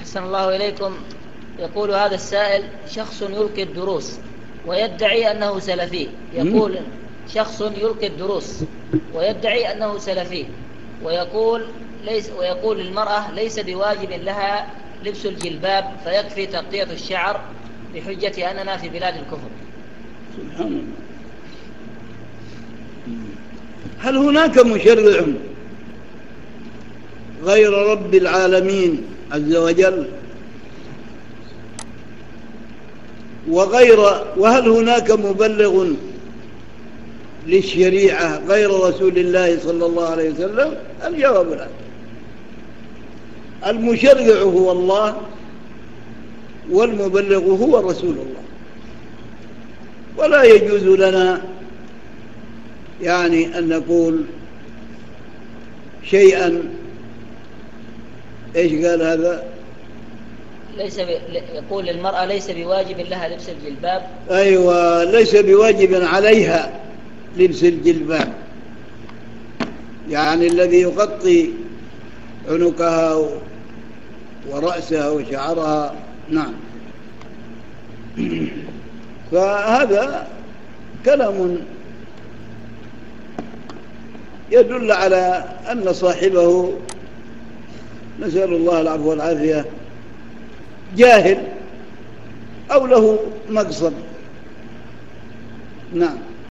أحسن الله إليكم. يقول هذا السائل شخص يلقي الدروس ويدعي أنه سلفي. يقول شخص يلقي الدروس ويدعي أنه سلفي. ويقول ليس ويقول للمرأة ليس بواجب لها لبس الجلباب فيكفي تغطية الشعر بحجة أننا في بلاد الكفر. سبحان الله. هل هناك مشرع غير رب العالمين عز وجل وغير وهل هناك مبلغ للشريعة غير رسول الله صلى الله عليه وسلم؟ الجواب لا. المشرع هو الله والمبلغ هو رسول الله. ولا يجوز لنا يعني أن نقول شيئا إيش قال هذا؟ ليس ب... يقول المرأة ليس بواجب لها لبس الجلباب. أيوة ليس بواجب عليها لبس الجلباب. يعني الذي يغطي عنقها ورأسها وشعرها. نعم. فهذا كلام يدل على أن صاحبه نسأل الله العفو والعافية. جاهل أو له مقصد. نعم.